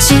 近